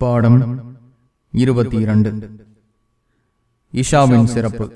பாடம் இருபத்தி இரண்டு. இஷாவின் சிறப்பு.